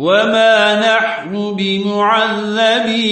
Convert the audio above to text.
وما نحن بمعذبين